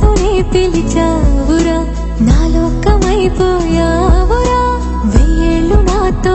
తోనే పిలిచావురా? నా లోకమైపోయావురా? వెయ్యేళ్ళు నాతో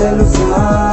The luz.